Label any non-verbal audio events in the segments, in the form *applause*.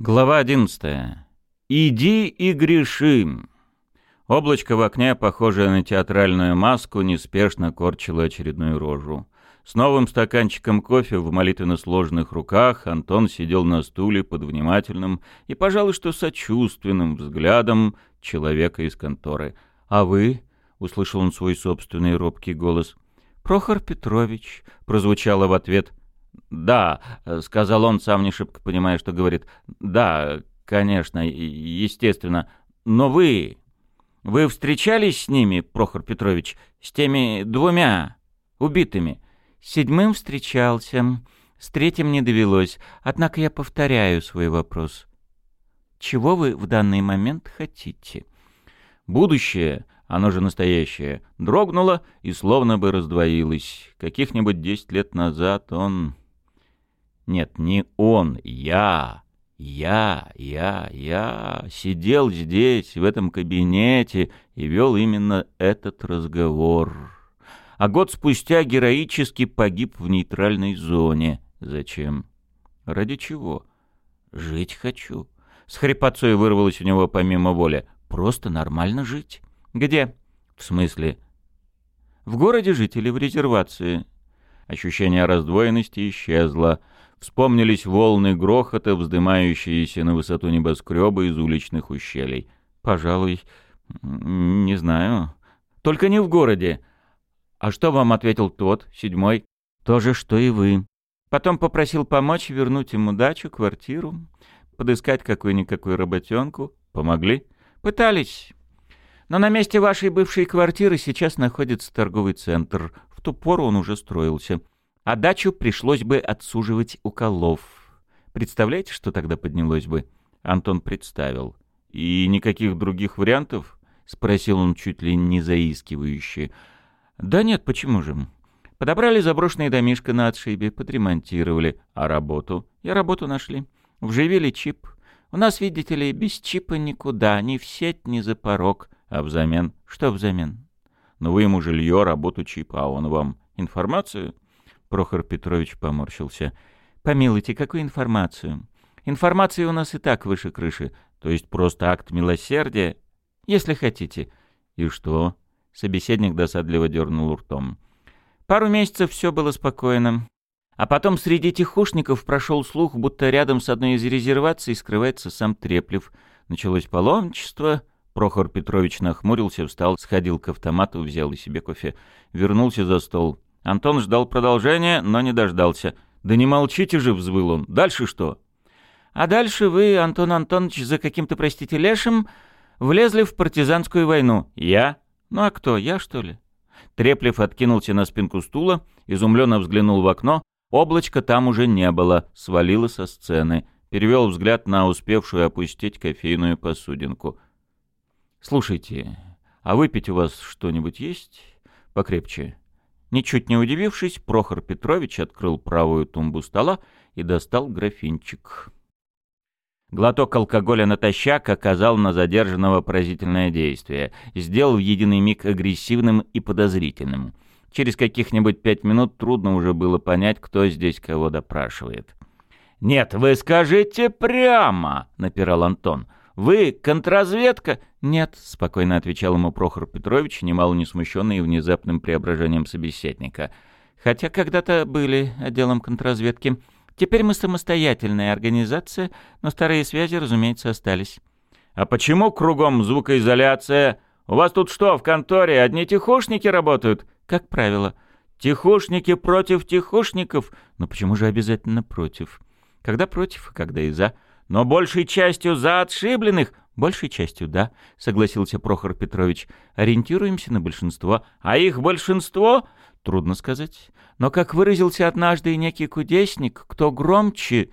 Глава 11. «Иди и греши». Облачко в окне, похожее на театральную маску, неспешно корчило очередную рожу. С новым стаканчиком кофе в молитвенно сложных руках Антон сидел на стуле под внимательным и, пожалуй, что сочувственным взглядом человека из конторы. «А вы?» — услышал он свой собственный робкий голос. «Прохор Петрович», — прозвучало в ответ — «Да», — сказал он, сам не шибко понимая, что говорит. «Да, конечно, естественно. Но вы... Вы встречались с ними, Прохор Петрович, с теми двумя убитыми?» «Седьмым встречался, с третьим не довелось. Однако я повторяю свой вопрос. Чего вы в данный момент хотите?» Будущее, оно же настоящее, дрогнуло и словно бы раздвоилось. Каких-нибудь десять лет назад он... Нет, не он, я. Я, я, я сидел здесь, в этом кабинете, и вел именно этот разговор. А год спустя героически погиб в нейтральной зоне. Зачем? Ради чего? Жить хочу. С хрипотцой вырвалось у него помимо воли. Просто нормально жить. Где? В смысле? В городе жить или в резервации? Ощущение раздвоенности исчезло. Вспомнились волны грохота, вздымающиеся на высоту небоскреба из уличных ущелий. Пожалуй, не знаю. Только не в городе. А что вам ответил тот, седьмой? То же, что и вы. Потом попросил помочь вернуть ему дачу, квартиру, подыскать какую-никакую работенку. Помогли? Пытались. Но на месте вашей бывшей квартиры сейчас находится торговый центр. В ту пору он уже строился а дачу пришлось бы отсуживать у колов. Представляете, что тогда поднялось бы? Антон представил. И никаких других вариантов? Спросил он чуть ли не заискивающе. Да нет, почему же? Подобрали заброшенные домишко на отшибе, подремонтировали. А работу? И работу нашли. Вживили чип. У нас, видите ли, без чипа никуда, ни в сеть, ни за порог. А взамен? Что взамен? Ну вы ему жилье, работу, чип, а он вам информацию? Прохор Петрович поморщился. «Помилуйте, какую информацию? Информации у нас и так выше крыши. То есть просто акт милосердия? Если хотите». «И что?» — собеседник досадливо дернул ртом. «Пару месяцев все было спокойно. А потом среди тихушников прошел слух, будто рядом с одной из резерваций скрывается сам Треплев. Началось паломничество». Прохор Петрович нахмурился, встал, сходил к автомату, взял и себе кофе, вернулся за стол. Антон ждал продолжения, но не дождался. «Да не молчите же!» — взвыл он. «Дальше что?» «А дальше вы, Антон Антонович, за каким-то, простите, лешим, влезли в партизанскую войну. Я? Ну а кто, я, что ли?» Треплев откинулся на спинку стула, изумленно взглянул в окно. Облачко там уже не было, свалило со сцены. Перевел взгляд на успевшую опустить кофейную посудинку. «Слушайте, а выпить у вас что-нибудь есть? Покрепче?» Ничуть не удивившись, Прохор Петрович открыл правую тумбу стола и достал графинчик. Глоток алкоголя натощак оказал на задержанного поразительное действие, сделал в единый миг агрессивным и подозрительным. Через каких-нибудь пять минут трудно уже было понять, кто здесь кого допрашивает. «Нет, вы скажите прямо!» — напирал Антон. «Вы контрразведка?» «Нет», — спокойно отвечал ему Прохор Петрович, немало не смущенный внезапным преображением собеседника. «Хотя когда-то были отделом контрразведки. Теперь мы самостоятельная организация, но старые связи, разумеется, остались». «А почему кругом звукоизоляция? У вас тут что, в конторе одни тихушники работают?» «Как правило». «Тихушники против тихушников?» «Но почему же обязательно против?» «Когда против, когда и за». Но большей частью за отшибленных, большей частью, да, согласился Прохор Петрович. Ориентируемся на большинство. А их большинство? Трудно сказать. Но, как выразился однажды некий кудесник, кто громче,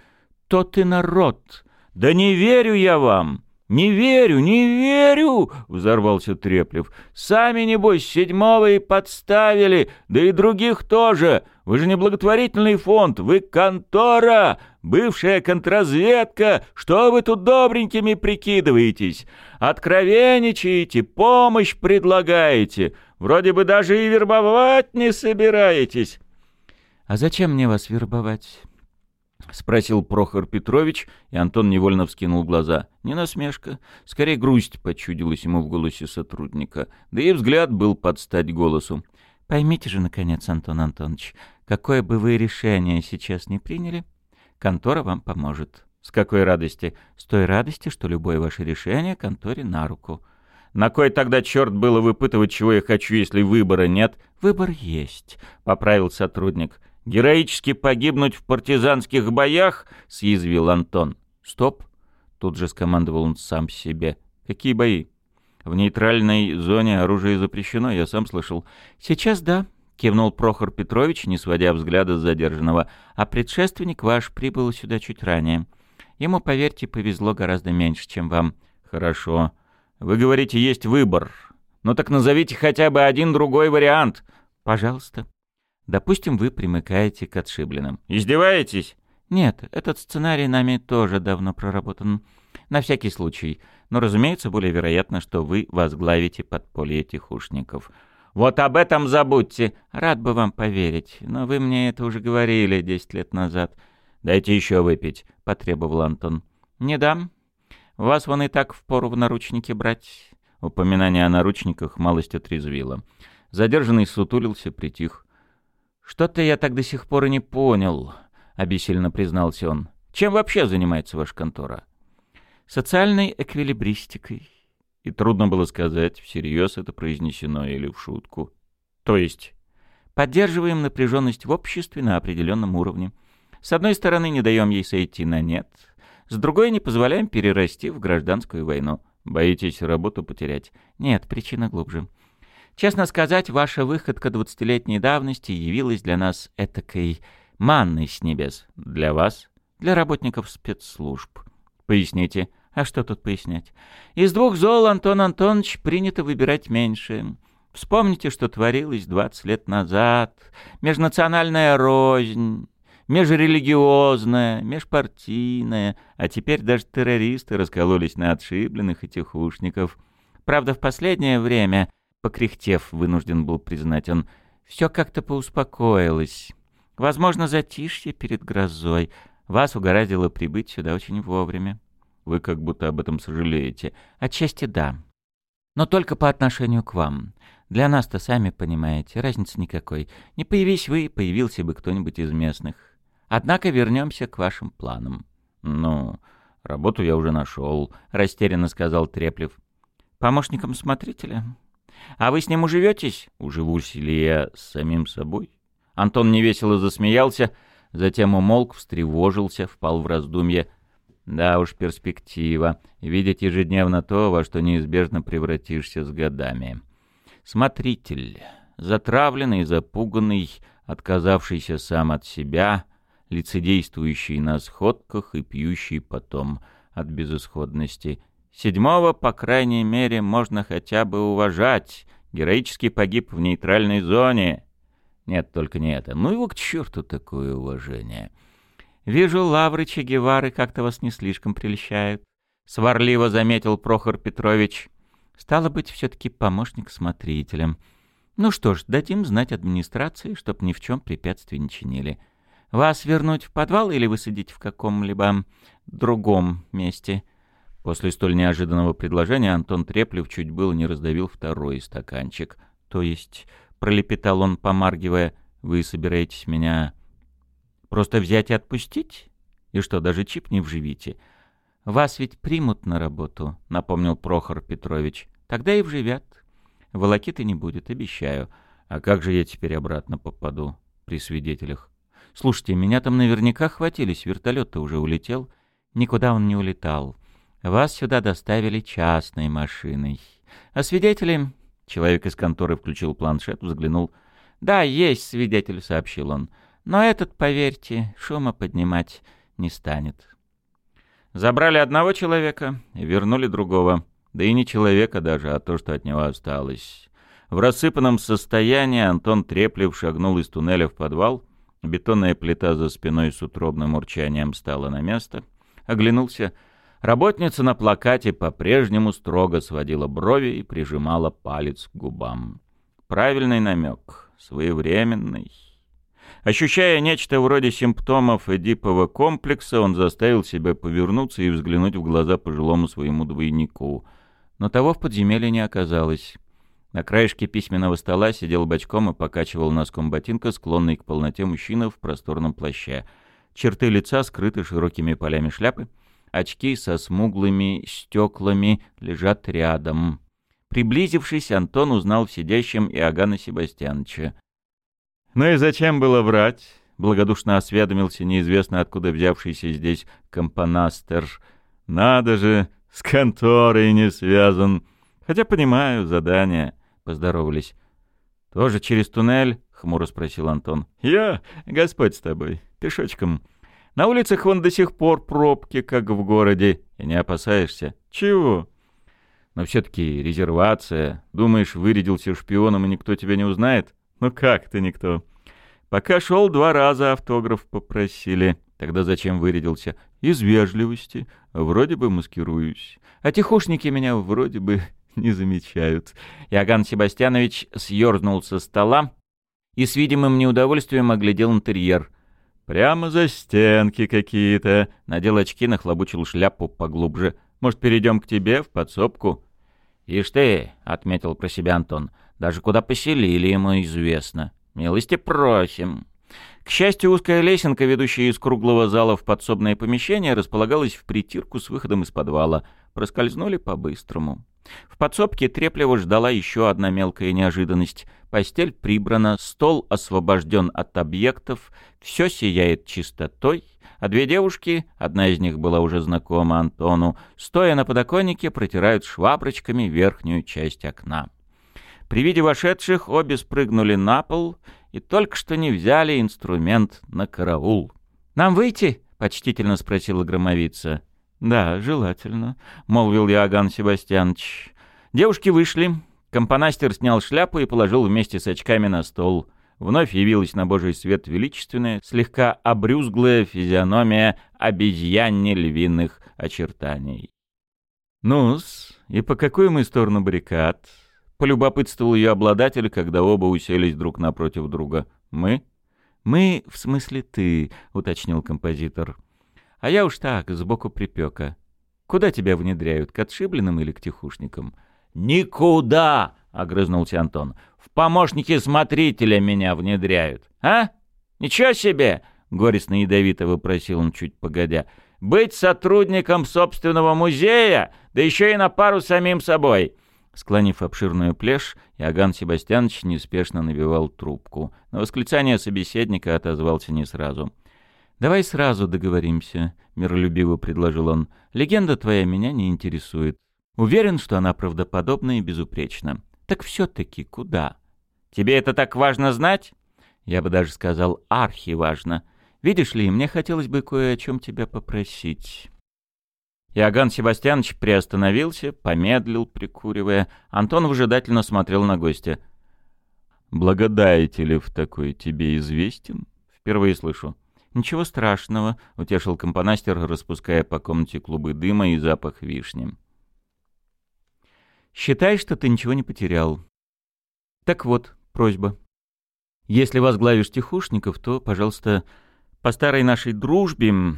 тот и народ. Да не верю я вам! «Не верю, не верю!» — взорвался Треплев. «Сами, небось, седьмого и подставили, да и других тоже. Вы же не благотворительный фонд, вы контора, бывшая контрразведка. Что вы тут добренькими прикидываетесь? Откровенничаете, помощь предлагаете. Вроде бы даже и вербовать не собираетесь». «А зачем мне вас вербовать?» — спросил Прохор Петрович, и Антон невольно вскинул глаза. Не насмешка, скорее грусть почудилась ему в голосе сотрудника, да и взгляд был под стать голосу. «Поймите же, наконец, Антон Антонович, какое бы вы решение сейчас не приняли, контора вам поможет». «С какой радости?» «С той радости, что любое ваше решение конторе на руку». «На кой тогда черт было выпытывать, чего я хочу, если выбора нет?» «Выбор есть», — поправил сотрудник. «Героически погибнуть в партизанских боях?» — съязвил Антон. «Стоп!» — тут же скомандовал он сам себе. «Какие бои?» «В нейтральной зоне оружие запрещено, я сам слышал». «Сейчас да», — кивнул Прохор Петрович, не сводя взгляда с задержанного. «А предшественник ваш прибыл сюда чуть ранее. Ему, поверьте, повезло гораздо меньше, чем вам». «Хорошо. Вы говорите, есть выбор. Ну так назовите хотя бы один другой вариант». «Пожалуйста». Допустим, вы примыкаете к отшибленным. Издеваетесь? Нет, этот сценарий нами тоже давно проработан. На всякий случай. Но, разумеется, более вероятно, что вы возглавите подполье тихушников. Вот об этом забудьте. Рад бы вам поверить, но вы мне это уже говорили десять лет назад. Дайте еще выпить, — потребовал Антон. Не дам. Вас вон и так впору в наручники брать. Упоминание о наручниках малость отрезвило. Задержанный сутулился, притих. «Что-то я так до сих пор и не понял», — обессильно признался он. «Чем вообще занимается ваша контора?» «Социальной эквилибристикой». И трудно было сказать, всерьез это произнесено или в шутку. «То есть?» «Поддерживаем напряженность в обществе на определенном уровне. С одной стороны, не даем ей сойти на нет, с другой, не позволяем перерасти в гражданскую войну. Боитесь работу потерять? Нет, причина глубже. Честно сказать, ваша выходка двадцатилетней давности явилась для нас этакой манной с небес. Для вас? Для работников спецслужб. Поясните. А что тут пояснять? Из двух зол, Антон Антонович, принято выбирать меньше. Вспомните, что творилось двадцать лет назад. Межнациональная рознь, межрелигиозная, межпартийная, а теперь даже террористы раскололись на отшибленных и тихушников. Правда, в последнее время Покряхтев, вынужден был признать он, все как-то поуспокоилось. Возможно, затишье перед грозой. Вас угораздило прибыть сюда очень вовремя. Вы как будто об этом сожалеете. Отчасти да. Но только по отношению к вам. Для нас-то, сами понимаете, разницы никакой. Не появись вы, появился бы кто-нибудь из местных. Однако вернемся к вашим планам. Ну, работу я уже нашел, растерянно сказал Треплев. Помощником смотрителя? А вы с ним уживетесь? Уживусь ли я с самим собой? Антон невесело засмеялся, затем умолк, встревожился, впал в раздумье. Да уж, перспектива. Видеть ежедневно то, во что неизбежно превратишься с годами. Смотритель, затравленный, запуганный, отказавшийся сам от себя, лицедействующий на сходках и пьющий потом от безысходности — Седьмого, по крайней мере, можно хотя бы уважать. Героически погиб в нейтральной зоне. Нет, только не это. Ну его к черту такое уважение. Вижу, лавры Че Гевары как-то вас не слишком прельщают. Сварливо заметил Прохор Петрович. Стало быть, все-таки помощник смотрителем. Ну что ж, дадим знать администрации, чтоб ни в чем препятствий не чинили. Вас вернуть в подвал или высадить в каком-либо другом месте? После столь неожиданного предложения Антон Треплев чуть было не раздавил второй стаканчик. То есть, пролепетал он, помаргивая, вы собираетесь меня просто взять и отпустить? И что, даже чип не вживите? Вас ведь примут на работу, напомнил Прохор Петрович. Тогда и вживят. Волокиты не будет, обещаю. А как же я теперь обратно попаду при свидетелях? Слушайте, меня там наверняка хватились, вертолет-то уже улетел. Никуда он не улетал. Вас сюда доставили частной машиной. А свидетели...» Человек из конторы включил планшет, взглянул. «Да, есть свидетель», — сообщил он. «Но этот, поверьте, шума поднимать не станет». Забрали одного человека вернули другого. Да и не человека даже, а то, что от него осталось. В рассыпанном состоянии Антон Треплев шагнул из туннеля в подвал. Бетонная плита за спиной с утробным урчанием стала на место. Оглянулся — Работница на плакате по-прежнему строго сводила брови и прижимала палец к губам. Правильный намек, своевременный. Ощущая нечто вроде симптомов эдипового комплекса, он заставил себя повернуться и взглянуть в глаза пожилому своему двойнику. Но того в подземелье не оказалось. На краешке письменного стола сидел бочком и покачивал носком ботинка, склонный к полноте мужчина в просторном плаще. Черты лица скрыты широкими полями шляпы. Очки со смуглыми стеклами лежат рядом. Приблизившись, Антон узнал в сидящем Иоганна Себастьяновича. «Ну и зачем было врать?» — благодушно осведомился неизвестно откуда взявшийся здесь компонастер. «Надо же, с конторой не связан. Хотя понимаю, задание». Поздоровались. «Тоже через туннель?» — хмуро спросил Антон. «Я? Господь с тобой. Пешочком. На улицах вон до сих пор пробки, как в городе. И не опасаешься?» «Чего?» «Но все-таки резервация. Думаешь, вырядился шпионом, и никто тебя не узнает?» «Ну как ты никто?» «Пока шел, два раза автограф попросили. Тогда зачем вырядился?» «Из вежливости. Вроде бы маскируюсь. А тихушники меня вроде бы *laughs* не замечают. Иоганн Себастьянович съерзнул со стола и с видимым неудовольствием оглядел интерьер. «Прямо за стенки какие-то!» Надел очки, нахлобучил шляпу поглубже. «Может, перейдем к тебе в подсобку?» «Ишь ты!» — отметил про себя Антон. «Даже куда поселили, ему известно. Милости просим!» К счастью, узкая лесенка, ведущая из круглого зала в подсобное помещение, располагалась в притирку с выходом из подвала. Проскользнули по-быстрому. В подсобке трепливо ждала еще одна мелкая неожиданность. Постель прибрана, стол освобожден от объектов, все сияет чистотой, а две девушки, одна из них была уже знакома Антону, стоя на подоконнике, протирают шваброчками верхнюю часть окна. При виде вошедших обе спрыгнули на пол и только что не взяли инструмент на караул. «Нам выйти?» — почтительно спросила громовица. «Да, желательно», — молвил Иоганн Себастьянович. Девушки вышли. Компонастер снял шляпу и положил вместе с очками на стол. Вновь явилась на божий свет величественная, слегка обрюзглая физиономия обезьянне львиных очертаний. «Ну-с, и по какую мы сторону баррикад?» — полюбопытствовал ее обладатель, когда оба уселись друг напротив друга. «Мы?» «Мы, в смысле ты», — уточнил композитор. А я уж так, сбоку припека. Куда тебя внедряют, к отшибленным или к тихушникам? «Никуда!» — огрызнулся Антон. «В помощники смотрителя меня внедряют. А? Ничего себе!» — горестно-ядовито выпросил он чуть погодя. «Быть сотрудником собственного музея, да еще и на пару с самим собой!» Склонив обширную плешь, Иоганн Себастьянович неспешно навивал трубку. На восклицание собеседника отозвался не сразу. «Давай сразу договоримся», — миролюбиво предложил он. «Легенда твоя меня не интересует. Уверен, что она правдоподобна и безупречна. Так все-таки куда? Тебе это так важно знать?» Я бы даже сказал, архиважно. Видишь ли, мне хотелось бы кое о чем тебя попросить. Иоганн Себастьянович приостановился, помедлил, прикуривая. Антон выжидательно смотрел на гостя. «Благодаете ли в такой тебе известен?» «Впервые слышу». «Ничего страшного», — утешил компонастер, распуская по комнате клубы дыма и запах вишни. «Считай, что ты ничего не потерял. Так вот, просьба. Если возглавишь тихушников, то, пожалуйста, по старой нашей дружбе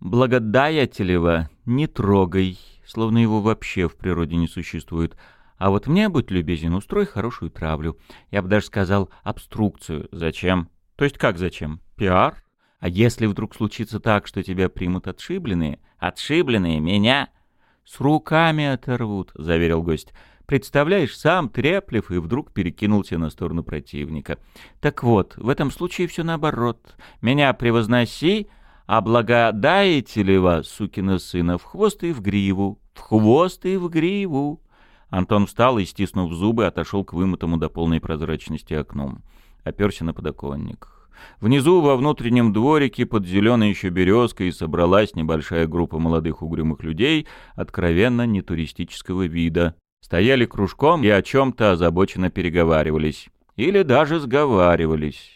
Благодаятелева не трогай, словно его вообще в природе не существует. А вот мне, будь любезен, устрой хорошую травлю. Я бы даже сказал обструкцию. Зачем? То есть как зачем? Пиар? А если вдруг случится так, что тебя примут отшибленные? Отшибленные? Меня? С руками оторвут, заверил гость. Представляешь, сам треплев и вдруг перекинулся на сторону противника. Так вот, в этом случае все наоборот. Меня превозноси, а ли вас, сукина сына, в хвост и в гриву, в хвост и в гриву. Антон встал и, стиснув зубы, отошел к вымытому до полной прозрачности окну оперся на подоконник. Внизу, во внутреннем дворике, под зеленой еще березкой, собралась небольшая группа молодых угрюмых людей, откровенно нетуристического вида. Стояли кружком и о чем-то озабоченно переговаривались. Или даже сговаривались.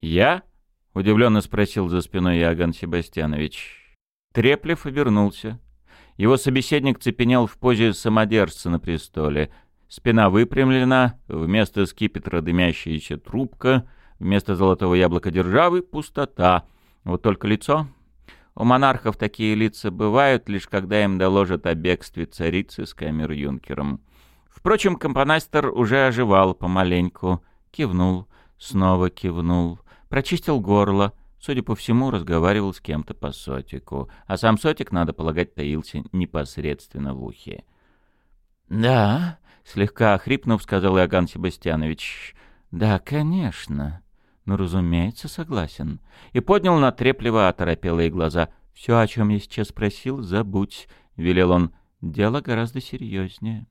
«Я?» — удивленно спросил за спиной Иоганн Себастьянович. Треплев обернулся. Его собеседник цепенел в позе самодержца на престоле — Спина выпрямлена, вместо скипетра дымящаяся трубка, Вместо золотого яблока державы — пустота. Вот только лицо. У монархов такие лица бывают, лишь когда им доложат о бегстве царицы с камер-юнкером. Впрочем, компонастер уже оживал помаленьку. Кивнул, снова кивнул, прочистил горло. Судя по всему, разговаривал с кем-то по сотику. А сам сотик, надо полагать, таился непосредственно в ухе. «Да», — слегка охрипнув, сказал Иоганн Себастьянович. «Да, конечно». «Ну, разумеется, согласен». И поднял на трепливо оторопелые глаза. «Все, о чем я сейчас спросил, забудь», — велел он. «Дело гораздо серьезнее».